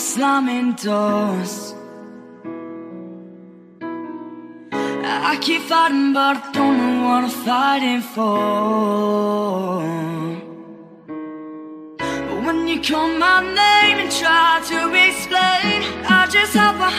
slamming doors. I keep fighting, but I don't know what I'm fighting for. But when you call my name and try to explain, I just have a